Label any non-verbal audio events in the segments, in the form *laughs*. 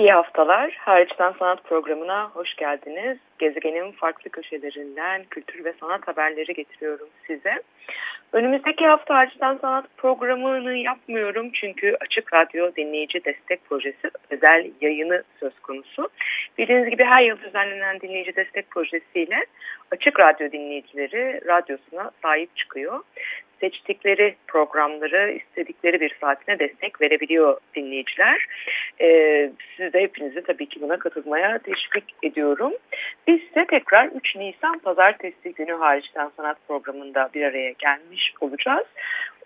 iyi haftalar. Hariçten Sanat programına hoş geldiniz. Gezegenin farklı köşelerinden kültür ve sanat haberleri getiriyorum size. Önümüzdeki hafta Hariçten Sanat programını yapmıyorum çünkü Açık Radyo Dinleyici Destek Projesi özel yayını söz konusu. Bildiğiniz gibi her yıl düzenlenen dinleyici destek projesiyle Açık Radyo dinleyicileri radyosuna sahip çıkıyor seçtikleri programları istedikleri bir saatine destek verebiliyor dinleyiciler. Ee, siz de hepinizi tabii ki buna katılmaya teşvik ediyorum. Biz ise tekrar 3 Nisan Pazartesi günü hariçten sanat programında bir araya gelmiş olacağız.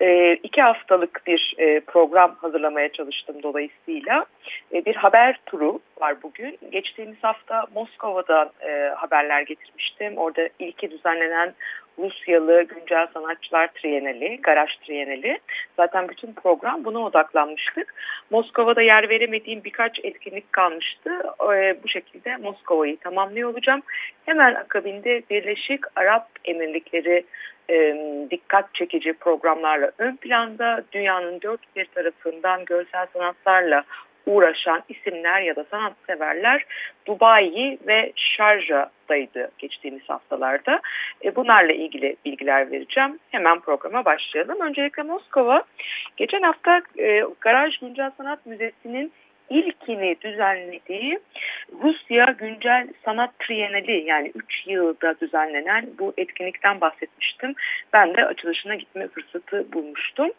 Ee, iki haftalık bir e, program hazırlamaya çalıştım dolayısıyla. E, bir haber turu var bugün. Geçtiğimiz hafta Moskova'dan e, haberler getirmiştim. Orada ilki düzenlenen Rusyalı Güncel Sanatçılar Trienali, Garaj Trienali. Zaten bütün program buna odaklanmıştık. Moskova'da yer veremediğim birkaç etkinlik kalmıştı. Ee, bu şekilde Moskova'yı tamamlıyor olacağım. Hemen akabinde Birleşik Arap Emirlikleri e, dikkat çekici programlarla ön planda dünyanın dört bir tarafından görsel sanatlarla uğraşan isimler ya da sanatseverler Dubai ve Şarja'daydı geçtiğimiz haftalarda. E, bunlarla ilgili bilgiler vereceğim. Hemen programa başlayalım. Öncelikle Moskova. Geçen hafta e, Garaj Güncel Sanat Müzesi'nin ilkini düzenlediği Rusya Güncel Sanat Trienali yani 3 yılda düzenlenen bu etkinlikten bahsetmiştim. Ben de açılışına gitme fırsatı bulmuştum.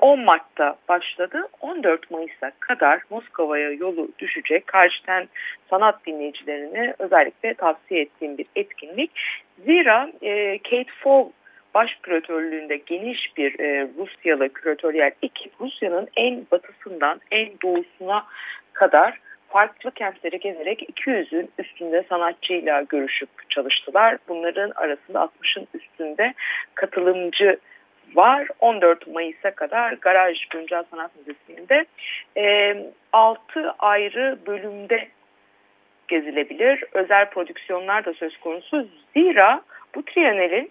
10 Mart'ta başladı. 14 Mayıs'a kadar Moskova'ya yolu düşecek. Karşıten sanat dinleyicilerine özellikle tavsiye ettiğim bir etkinlik. Zira Kate Fogg baş küratörlüğünde geniş bir e, Rusyalı küratöryel ekip Rusya'nın en batısından en doğusuna kadar farklı kentleri gezerek 200'ün üstünde sanatçıyla görüşüp çalıştılar. Bunların arasında 60'ın üstünde katılımcı var. 14 Mayıs'a kadar Garaj Güncel Sanat Müzesi'nde e, 6 ayrı bölümde gezilebilir. Özel prodüksiyonlar da söz konusu. Zira bu Trienal'in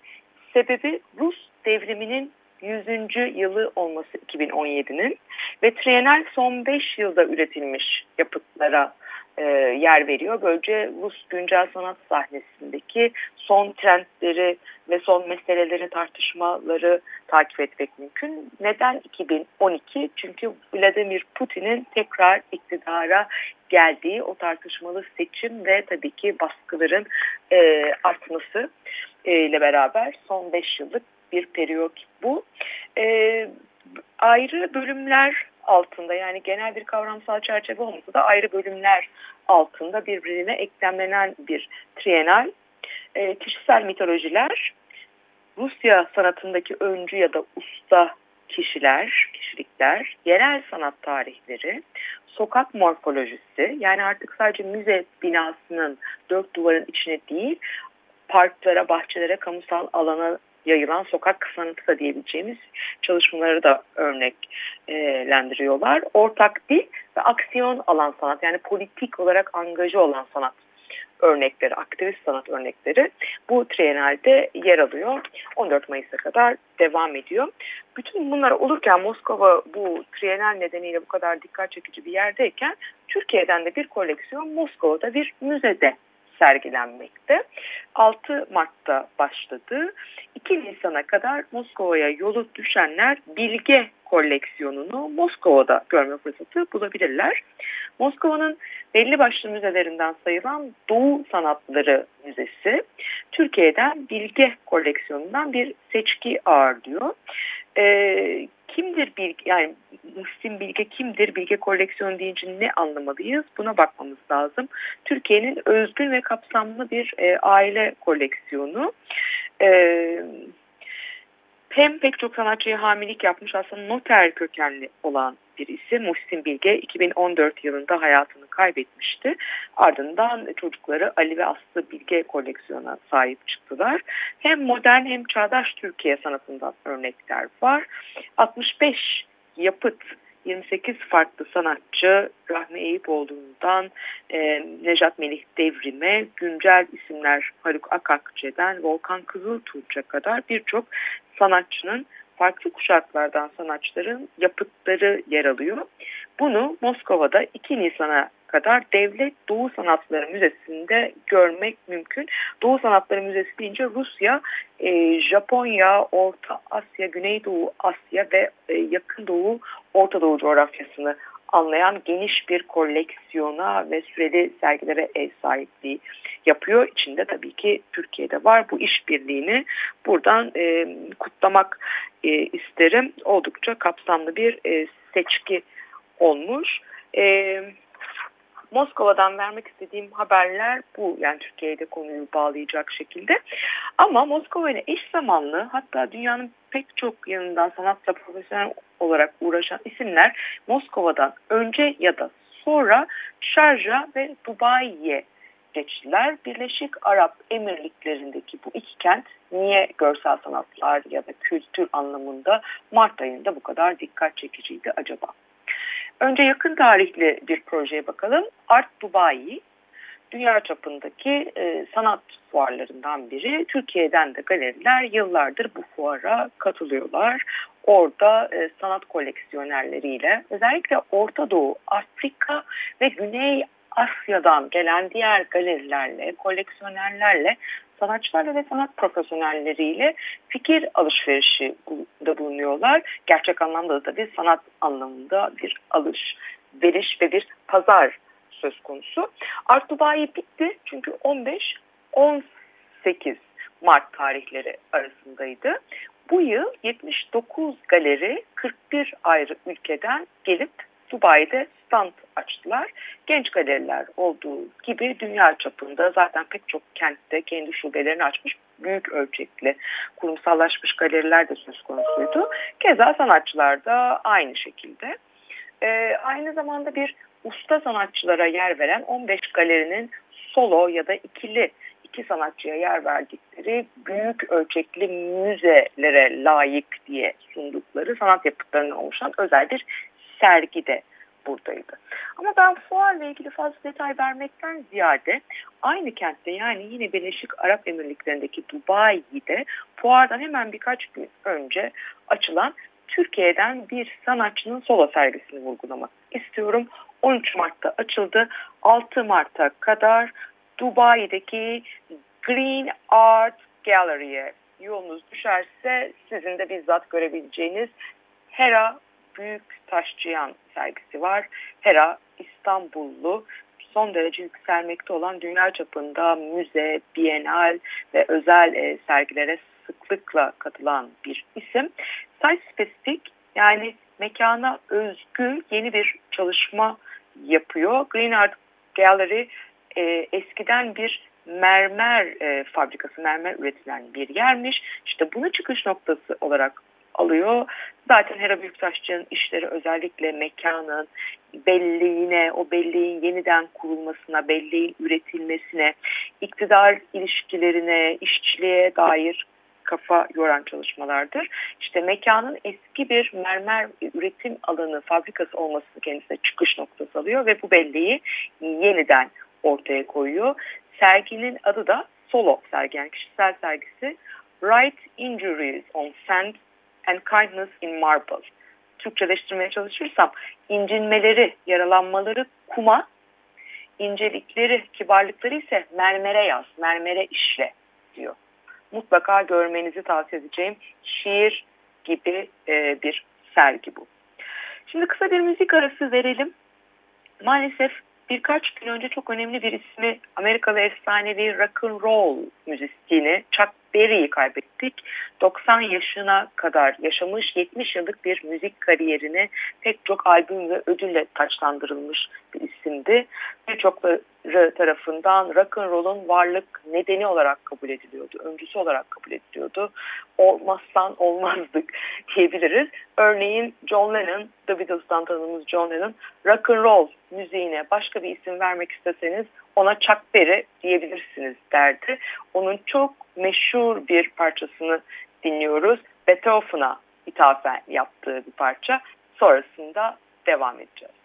Sebebi Rus devriminin 100. yılı olması 2017'nin ve Trienal son 5 yılda üretilmiş yapıtlara e, yer veriyor. Böylece Rus güncel sanat sahnesindeki son trendleri ve son meseleleri tartışmaları takip etmek mümkün. Neden 2012? Çünkü Vladimir Putin'in tekrar iktidara geldiği o tartışmalı seçim ve tabii ki baskıların e, artması ile beraber son 5 yıllık bir periyot bu. E, ayrı bölümler altında yani genel bir kavramsal çerçeve olmasa da ayrı bölümler altında birbirine eklemlenen bir trienal. E, kişisel mitolojiler, Rusya sanatındaki öncü ya da usta kişiler, kişilikler, yerel sanat tarihleri, sokak morfolojisi yani artık sadece müze binasının dört duvarın içine değil parklara, bahçelere, kamusal alana yayılan sokak sanatı da diyebileceğimiz çalışmaları da örneklendiriyorlar. Ortak dil ve aksiyon alan sanat yani politik olarak angaja olan sanat örnekleri, aktivist sanat örnekleri bu trienalde yer alıyor. 14 Mayıs'a kadar devam ediyor. Bütün bunlar olurken Moskova bu trienal nedeniyle bu kadar dikkat çekici bir yerdeyken Türkiye'den de bir koleksiyon Moskova'da bir müzede sergilenmekte. 6 Mart'ta başladı. 2 Nisan'a kadar Moskova'ya yolu düşenler Bilge koleksiyonunu Moskova'da görme fırsatı bulabilirler. Moskova'nın belli başlı müzelerinden sayılan Doğu Sanatları Müzesi Türkiye'den Bilge koleksiyonundan bir seçki ağırlıyor. Ee, kimdir Bilge, yani Muhsin Bilge kimdir? Bilge koleksiyon deyince ne anlamalıyız? Buna bakmamız lazım. Türkiye'nin özgün ve kapsamlı bir e, aile koleksiyonu. E, hem pek çok sanatçıya hamilik yapmış aslında noter kökenli olan bir isim Muhsin Bilge 2014 yılında hayatını kaybetmişti. Ardından çocukları Ali ve Aslı Bilge koleksiyona sahip çıktılar. Hem modern hem çağdaş Türkiye sanatından örnekler var. 65 yapıt 28 farklı sanatçı Rahmi Eyüpoğlu'ndan e, Nejat Melih Devrim'e güncel isimler Haluk Akakçe'den Volkan Kızıltuğ'a kadar birçok sanatçının farklı kuşaklardan sanatçıların yapıtları yer alıyor. Bunu Moskova'da 2 Nisan'a kadar Devlet Doğu Sanatları Müzesi'nde görmek mümkün. Doğu Sanatları Müzesi deyince Rusya, e, Japonya, Orta Asya, Güneydoğu Asya ve e, Yakın Doğu, Orta Doğu coğrafyasını anlayan geniş bir koleksiyona ve süreli sergilere ev sahipliği yapıyor. İçinde tabii ki Türkiye'de var. Bu işbirliğini buradan e, kutlamak e, isterim. Oldukça kapsamlı bir e, seçki olmuş. E, Moskova'dan vermek istediğim haberler bu. Yani Türkiye'de konuyu bağlayacak şekilde. Ama Moskova ile eş zamanlı hatta dünyanın pek çok yanından sanatla profesyonel olarak uğraşan isimler Moskova'dan önce ya da sonra Şarja ve Dubai'ye geçtiler. Birleşik Arap Emirlikleri'ndeki bu iki kent niye görsel sanatlar ya da kültür anlamında Mart ayında bu kadar dikkat çekiciydi acaba? Önce yakın tarihli bir projeye bakalım. Art Dubai, dünya çapındaki e, sanat fuarlarından biri. Türkiye'den de galeriler yıllardır bu fuara katılıyorlar. Orada e, sanat koleksiyonerleriyle özellikle Orta Doğu, Afrika ve Güney Asya'dan gelen diğer galerilerle, koleksiyonerlerle, sanatçılarla ve sanat profesyonelleriyle fikir alışverişi da bulunuyorlar. Gerçek anlamda da bir sanat anlamında bir alış, veriş ve bir pazar söz konusu. Art Dubai bitti çünkü 15-18 Mart tarihleri arasındaydı. Bu yıl 79 galeri 41 ayrı ülkeden gelip Dubai'de stand açtılar. Genç galeriler olduğu gibi dünya çapında zaten pek çok kentte kendi şubelerini açmış büyük ölçekli kurumsallaşmış galeriler de söz konusuydu. Keza sanatçılar da aynı şekilde. Ee, aynı zamanda bir usta sanatçılara yer veren 15 galerinin solo ya da ikili iki sanatçıya yer verdikleri büyük ölçekli müzelere layık diye sundukları sanat yapıtlarından oluşan özel bir sergide buradaydı. Ama ben fuarla ilgili fazla detay vermekten ziyade aynı kentte yani yine Birleşik Arap Emirlikleri'ndeki Dubai'de fuardan hemen birkaç gün önce açılan Türkiye'den bir sanatçının solo sergisini vurgulamak istiyorum. 13 Mart'ta açıldı. 6 Mart'a kadar Dubai'deki Green Art Gallery'e yolunuz düşerse sizin de bizzat görebileceğiniz Hera Büyük Taşçıyan sergisi var. Hera İstanbullu son derece yükselmekte olan dünya çapında müze, bienal ve özel e, sergilere sıklıkla katılan bir isim. Site spesifik yani mekana özgü yeni bir çalışma yapıyor. Green Art Gallery e, eskiden bir mermer e, fabrikası, mermer üretilen bir yermiş. İşte bunu çıkış noktası olarak alıyor. Zaten Hera Büyüktaşçı'nın işleri özellikle mekanın belleğine, o belleğin yeniden kurulmasına, belleğin üretilmesine, iktidar ilişkilerine, işçiliğe dair kafa yoran çalışmalardır. İşte mekanın eski bir mermer üretim alanı, fabrikası olması kendisine çıkış noktası alıyor ve bu belleği yeniden ortaya koyuyor. Serginin adı da solo sergi, yani kişisel sergisi Right Injuries on Sand and Kindness in Marble. Türkçeleştirmeye çalışırsam incinmeleri, yaralanmaları kuma, incelikleri, kibarlıkları ise mermere yaz, mermere işle diyor. Mutlaka görmenizi tavsiye edeceğim şiir gibi e, bir sergi bu. Şimdi kısa bir müzik arası verelim. Maalesef birkaç gün önce çok önemli bir ismi Amerikalı efsanevi rock and roll müzisyeni Chuck Berry'i kaybettik. 90 yaşına kadar yaşamış 70 yıllık bir müzik kariyerini pek çok albüm ve ödülle taçlandırılmış bir isimdi. Birçokları tarafından rock and roll'un varlık nedeni olarak kabul ediliyordu, öncüsü olarak kabul ediliyordu. Olmazsan olmazdık *laughs* diyebiliriz. Örneğin John Lennon, The Beatles'tan tanıdığımız John Lennon, rock and roll müziğine başka bir isim vermek isteseniz ona Chuck Berry diyebilirsiniz derdi. Onun çok meşhur bir parçasını dinliyoruz. Beethoven'a ithafen yaptığı bir parça. Sonrasında devam edeceğiz.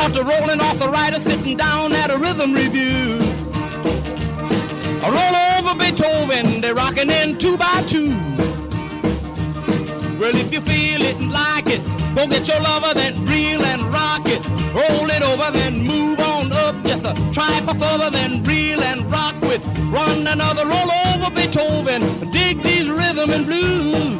Caught the rolling arthritis sitting down at a rhythm review. I roll over Beethoven, they're rocking in two by two. Well, if you feel it and like it, go get your lover, then reel and rock it. Roll it over, then move on up. Just a try for further, then reel and rock with. Run another roll over Beethoven. Dig these rhythm and blues.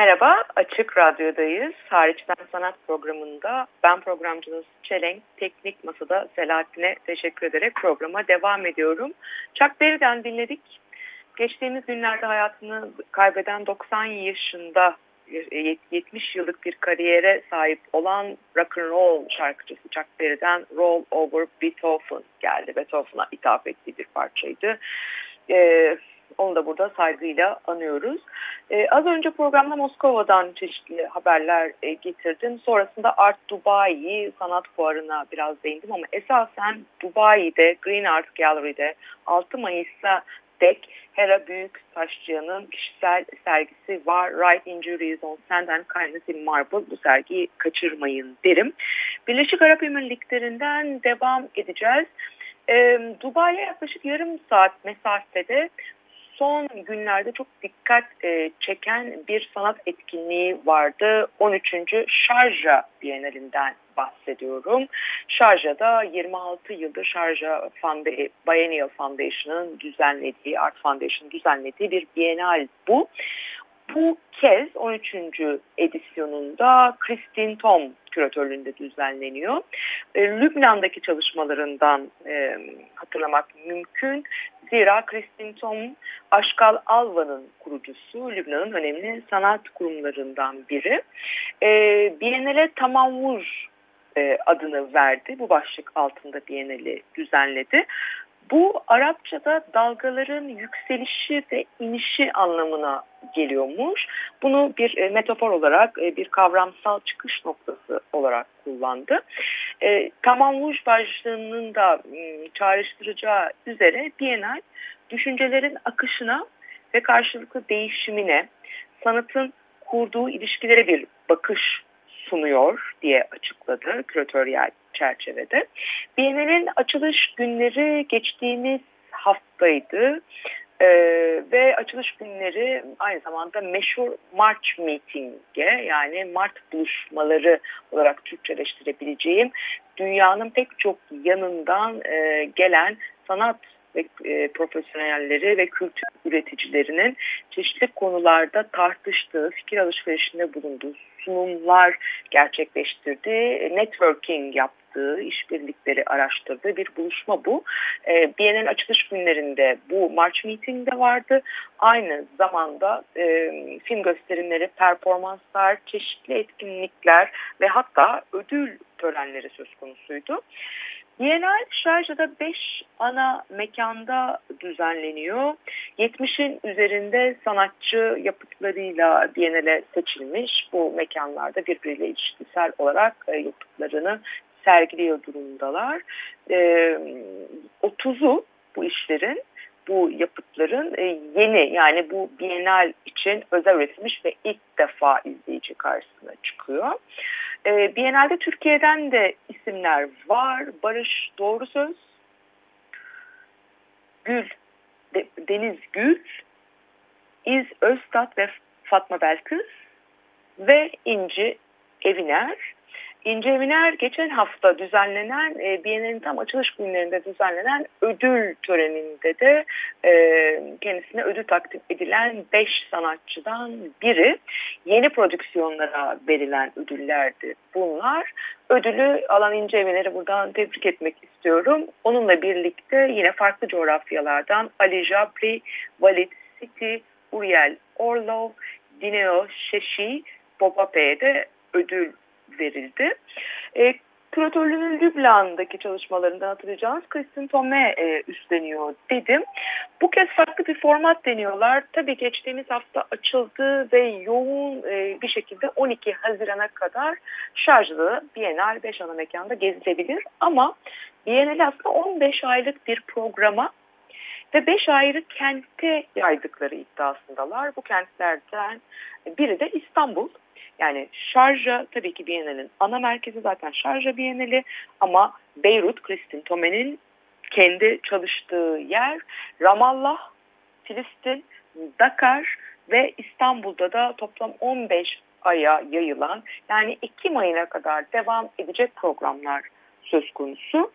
Merhaba, Açık Radyo'dayız. Hariçten Sanat programında ben programcınız Çelenk, Teknik Masada Selahattin'e teşekkür ederek programa devam ediyorum. Chuck Berry'den dinledik. Geçtiğimiz günlerde hayatını kaybeden 90 yaşında 70 yıllık bir kariyere sahip olan rock and roll şarkıcısı Chuck Berry'den Roll Over Beethoven geldi. Beethoven'a ithaf ettiği bir parçaydı. Ee, onu da burada saygıyla anıyoruz. Ee, az önce programda Moskova'dan çeşitli haberler e, getirdim. Sonrasında Art Dubai sanat fuarına biraz değindim ama esasen Dubai'de Green Art Gallery'de 6 Mayıs'ta dek Hera Büyük Taşçıyan'ın kişisel sergisi var. Right Injuries on Sand and Kindness in Marble. Bu sergiyi kaçırmayın derim. Birleşik Arap Emirlikleri'nden devam edeceğiz. Ee, Dubai'ye yaklaşık yarım saat mesafede son günlerde çok dikkat e, çeken bir sanat etkinliği vardı. 13. Şarja Bienalinden bahsediyorum. Şarja'da 26 yıldır Şarja Founda- Biennial Foundation'ın düzenlediği, Art Foundation düzenlediği bir bienal bu. Bu kez 13. edisyonunda Christine Tom küratörlüğünde düzenleniyor. E, Lübnan'daki çalışmalarından e, hatırlamak mümkün. Zira Christine Tom, Aşkal Alva'nın kurucusu, Lübnan'ın önemli sanat kurumlarından biri. E, Biennale Tamamur e, adını verdi. Bu başlık altında Biennale düzenledi. Bu Arapçada dalgaların yükselişi ve inişi anlamına geliyormuş. Bunu bir e, metafor olarak, e, bir kavramsal çıkış noktası olarak kullandı. E, Tamam başlığının da m, çağrıştıracağı üzere Bienal düşüncelerin akışına ve karşılıklı değişimine, sanatın kurduğu ilişkilere bir bakış sunuyor diye açıkladı küratöryel çerçevede. Bienal'in açılış günleri geçtiğimiz haftaydı. Ee, ve açılış günleri aynı zamanda meşhur March Meeting'e yani Mart buluşmaları olarak Türkçeleştirebileceğim dünyanın pek çok yanından e, gelen sanat ve e, profesyonelleri ve kültür üreticilerinin çeşitli konularda tartıştığı, fikir alışverişinde bulunduğu sunumlar gerçekleştirdiği, networking yaptığı, işbirlikleri araştırdığı bir buluşma bu. E, Biennial açılış günlerinde bu March Meeting'de vardı. Aynı zamanda e, film gösterimleri, performanslar, çeşitli etkinlikler ve hatta ödül törenleri söz konusuydu. Bienal Şarja'da 5 ana mekanda düzenleniyor. 70'in üzerinde sanatçı yapıtlarıyla Bienal'e seçilmiş. Bu mekanlarda birbiriyle ilişkisel olarak e, yapıtlarını sergiliyor durumdalar. E, 30'u bu işlerin bu yapıtların e, yeni yani bu Bienal için özel üretilmiş ve ilk defa izleyici karşısına çıkıyor. E, Biennale'de Türkiye'den de isimler var. Barış Doğru Söz, Gül, De, Deniz Gül, İz Öztat ve Fatma Belkıs ve İnci Eviner. İnce Eviner geçen hafta düzenlenen e, Biennale'nin tam açılış günlerinde düzenlenen ödül töreninde de e, kendisine ödül takdim edilen 5 sanatçıdan biri. Yeni prodüksiyonlara verilen ödüllerdi bunlar. Ödülü alan İnce Eviner'i buradan tebrik etmek istiyorum. Onunla birlikte yine farklı coğrafyalardan Ali Jabri, Walid City, Uriel Orlov, Dineo Şeşi, Bobape'ye de ödül verildi. E, Küratörlüğünün Lübnan'daki çalışmalarından hatırlayacağınız Kristin Tome e, üstleniyor dedim. Bu kez farklı bir format deniyorlar. Tabii geçtiğimiz hafta açıldı ve yoğun e, bir şekilde 12 Haziran'a kadar şarjlı Bienal 5 ana mekanda gezilebilir. Ama Bienal aslında 15 aylık bir programa ve 5 ayrı kente yaydıkları iddiasındalar. Bu kentlerden biri de İstanbul. Yani Şarja tabii ki Biennale'nin ana merkezi zaten Şarja Biennale ama Beyrut, Kristin Tome'nin kendi çalıştığı yer Ramallah, Filistin, Dakar ve İstanbul'da da toplam 15 aya yayılan yani Ekim ayına kadar devam edecek programlar söz konusu.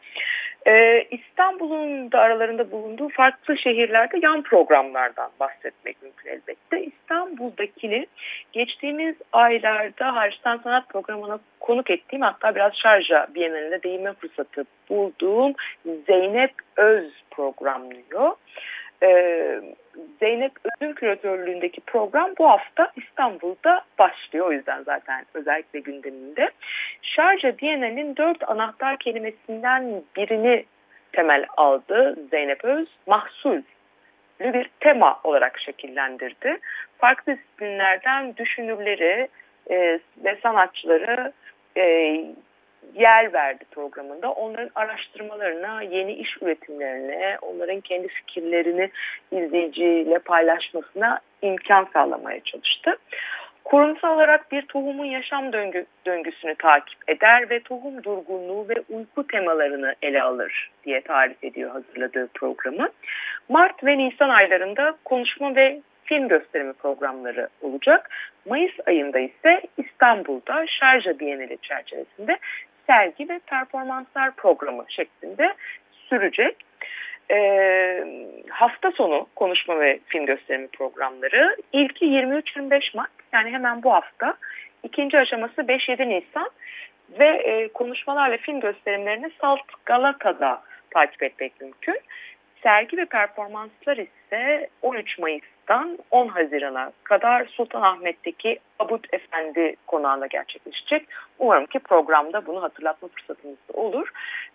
Ee, İstanbul'un da aralarında bulunduğu farklı şehirlerde yan programlardan bahsetmek mümkün elbette. İstanbul'dakini geçtiğimiz aylarda Harçtan Sanat programına konuk ettiğim hatta biraz şarja Bienalinde değinme fırsatı bulduğum Zeynep Öz programlıyor. Ee, Zeynep Öz'ün küratörlüğündeki program bu hafta İstanbul'da başlıyor. O yüzden zaten özellikle gündeminde. Şarja Bienal'in dört anahtar kelimesinden birini temel aldı Zeynep Öz. Mahsul bir tema olarak şekillendirdi. Farklı disiplinlerden düşünürleri e, ve sanatçıları e, yer verdi programında. Onların araştırmalarına, yeni iş üretimlerine, onların kendi fikirlerini izleyiciyle paylaşmasına imkan sağlamaya çalıştı. Kurumsal olarak bir tohumun yaşam döngü, döngüsünü takip eder ve tohum durgunluğu ve uyku temalarını ele alır diye tarif ediyor hazırladığı programı. Mart ve Nisan aylarında konuşma ve film gösterimi programları olacak. Mayıs ayında ise İstanbul'da Şarja Bienali çerçevesinde sergi ve performanslar programı şeklinde sürecek. Ee, hafta sonu konuşma ve film gösterimi programları. İlki 23-25 Mart yani hemen bu hafta. İkinci aşaması 5-7 Nisan ve e, konuşmalarla film gösterimlerini Salt Galata'da takip etmek mümkün. Sergi ve performanslar ise 13 Mayıs'tan 10 Haziran'a kadar Sultanahmet'teki Abud Efendi konağında gerçekleşecek. Umarım ki programda bunu hatırlatma fırsatımız da olur.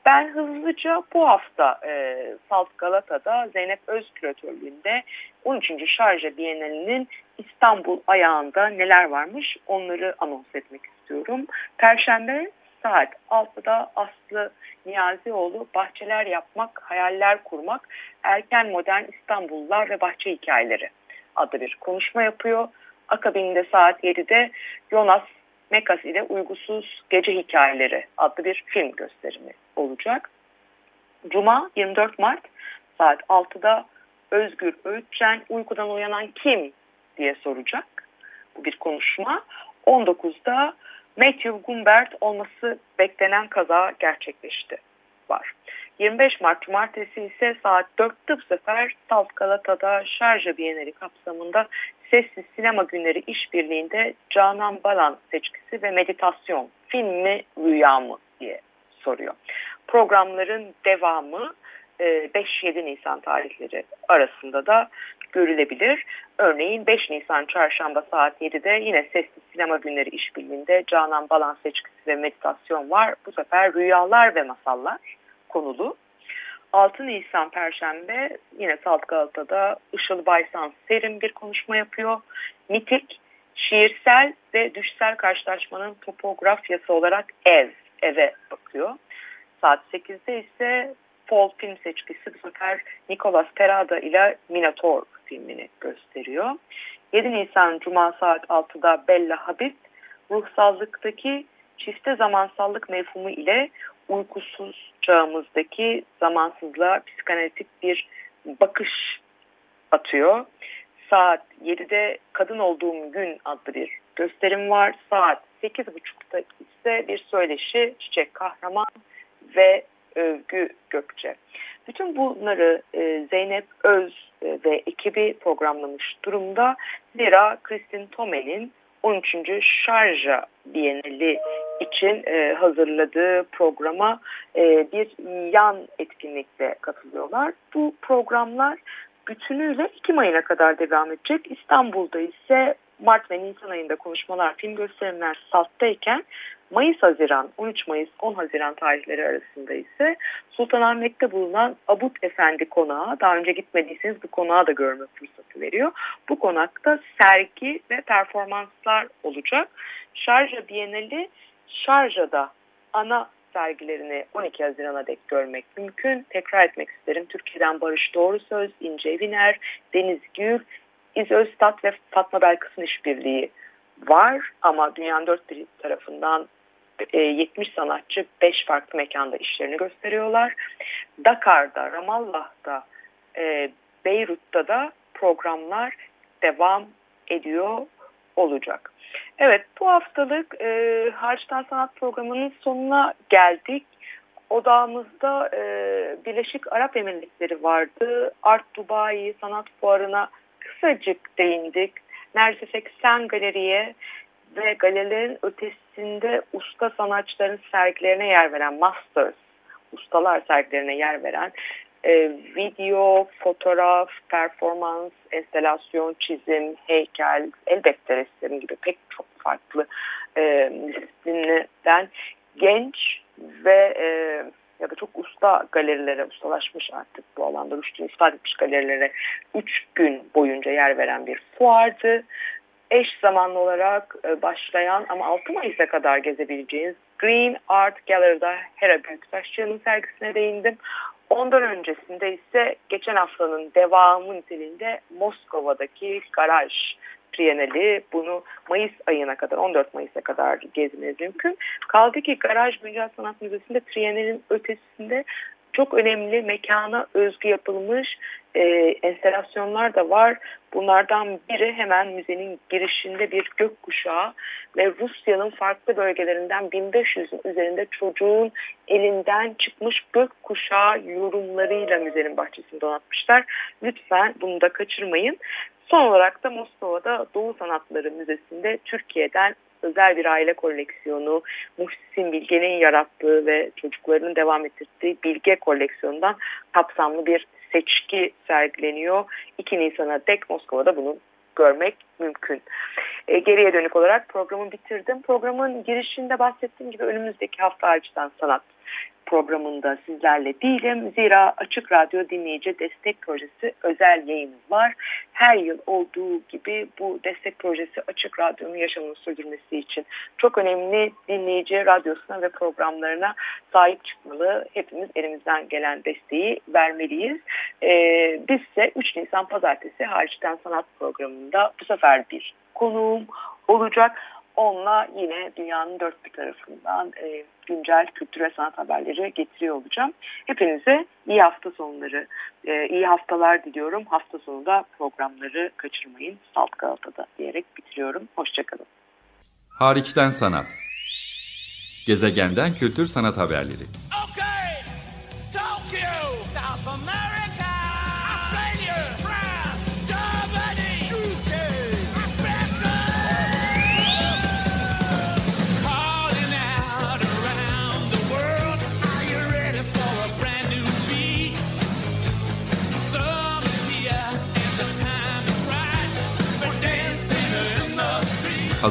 Ben hızlıca bu hafta e, Salt Galata'da Zeynep Öz küratörlüğünde 13. Şarja Bienalinin İstanbul ayağında neler varmış onları anons etmek istiyorum. Perşembe saat 6'da Aslı Niyazioğlu Bahçeler Yapmak, Hayaller Kurmak, Erken Modern İstanbullular ve Bahçe Hikayeleri adlı bir konuşma yapıyor. Akabinde saat 7'de Jonas Mekas ile Uygusuz Gece Hikayeleri adlı bir film gösterimi olacak. Cuma 24 Mart saat 6'da Özgür Öğütçen uykudan uyanan kim diye soracak. Bu bir konuşma. 19'da Matthew Gumbert olması beklenen kaza gerçekleşti var. 25 Mart Cumartesi ise saat 4'te bu sefer Salt Galata'da Şarja Bienali kapsamında Sessiz Sinema Günleri işbirliğinde Canan Balan seçkisi ve meditasyon film mi rüya mı diye soruyor. Programların devamı 5-7 e, Nisan tarihleri arasında da görülebilir. Örneğin 5 Nisan çarşamba saat 7'de yine Sessiz Sinema Günleri işbirliğinde Canan Balan seçkisi ve meditasyon var. Bu sefer rüyalar ve masallar konulu. 6 Nisan Perşembe yine Salt Galata'da Işıl Baysan serin bir konuşma yapıyor. Mitik, şiirsel ve düşsel karşılaşmanın topografyası olarak ev, eve bakıyor. Saat 8'de ise Fall film seçkisi bu sefer Nicolas Perada ile Minotaur filmini gösteriyor. 7 Nisan Cuma saat 6'da Bella Habib ruhsallıktaki çifte zamansallık mefhumu ile uykusuz çağımızdaki zamansızlığa psikanalitik bir bakış atıyor. Saat 7'de Kadın Olduğum Gün adlı bir gösterim var. Saat 8.30'da ise bir söyleşi Çiçek Kahraman ve Övgü Gökçe. Bütün bunları e, Zeynep Öz e, ve ekibi programlamış durumda. Zira Kristin Tomel'in 13. Şarja Bienali için e, hazırladığı programa e, bir yan etkinlikle katılıyorlar. Bu programlar bütünüyle Ekim ayına kadar devam edecek. İstanbul'da ise Mart ve Nisan ayında konuşmalar, film gösterimler salttayken Mayıs-Haziran, 13 Mayıs-10 Haziran tarihleri arasında ise Sultanahmet'te bulunan Abut Efendi Konağı, daha önce gitmediyseniz bu konağı da görme fırsatı veriyor. Bu konakta sergi ve performanslar olacak. Şarja Bienali Şarja'da ana sergilerini 12 Haziran'a dek görmek mümkün. Tekrar etmek isterim. Türkiye'den Barış Doğru Söz, İnce Viner, Deniz Gül, İz Öztat ve Fatma Belkıs'ın işbirliği var ama dünyanın dört bir tarafından 70 e, sanatçı 5 farklı mekanda işlerini gösteriyorlar. Dakar'da, Ramallah'ta, e, Beyrut'ta da programlar devam ediyor olacak. Evet bu haftalık e, Harçtan Sanat programının sonuna geldik. Odağımızda e, Birleşik Arap Emirlikleri vardı. Art Dubai Sanat Fuarı'na kısacık değindik. Neredeyse 80 galeriye ve galerilerin ötesinde usta sanatçıların sergilerine yer veren Masters, ustalar sergilerine yer veren e, video, fotoğraf, performans, enstelasyon, çizim, heykel, elbette resim gibi pek çok farklı e, disiplinlerden genç ve e, ya da çok usta galerilere, ustalaşmış artık bu alanda rüştünü ispat etmiş galerilere 3 gün boyunca yer veren bir fuardı. Eş zamanlı olarak e, başlayan ama 6 Mayıs'a kadar gezebileceğiniz Green Art Gallery'da Hera Büyüktaşçı'nın sergisine değindim. Ondan öncesinde ise geçen haftanın devamı niteliğinde Moskova'daki garaj Trienali bunu Mayıs ayına kadar 14 Mayıs'a kadar gezmeniz mümkün. Kaldı ki Garaj Güncel Sanat Müzesi'nde Trienalin ötesinde çok önemli mekana özgü yapılmış e, enstalasyonlar da var. Bunlardan biri hemen müzenin girişinde bir gökkuşağı ve Rusya'nın farklı bölgelerinden 1500'ün üzerinde çocuğun elinden çıkmış gökkuşağı yorumlarıyla müzenin bahçesini donatmışlar. Lütfen bunu da kaçırmayın. Son olarak da Moskova'da Doğu Sanatları Müzesi'nde Türkiye'den özel bir aile koleksiyonu, Muhsin Bilge'nin yarattığı ve çocuklarının devam ettirdiği Bilge koleksiyonundan kapsamlı bir seçki sergileniyor. 2 Nisan'a dek Moskova'da bunu görmek mümkün. E, geriye dönük olarak programı bitirdim. Programın girişinde bahsettiğim gibi önümüzdeki hafta harçtan sanat programında sizlerle değilim. Zira Açık Radyo Dinleyici Destek Projesi özel yayınımız var. Her yıl olduğu gibi bu destek projesi Açık Radyo'nun yaşamını sürdürmesi için çok önemli dinleyici radyosuna ve programlarına sahip çıkmalı. Hepimiz elimizden gelen desteği vermeliyiz. Ee, biz ise 3 Nisan Pazartesi Hariçten Sanat programında bu sefer bir konuğum olacak. Onunla yine dünyanın dört bir tarafından e, güncel kültür ve sanat haberleri getiriyor olacağım. Hepinize iyi hafta sonları, e, iyi haftalar diliyorum. Hafta sonu da programları kaçırmayın. Salt Galata'da diyerek bitiriyorum. Hoşçakalın. Hariçten sanat. Gezegenden kültür sanat haberleri. Okay, Tokyo, South America,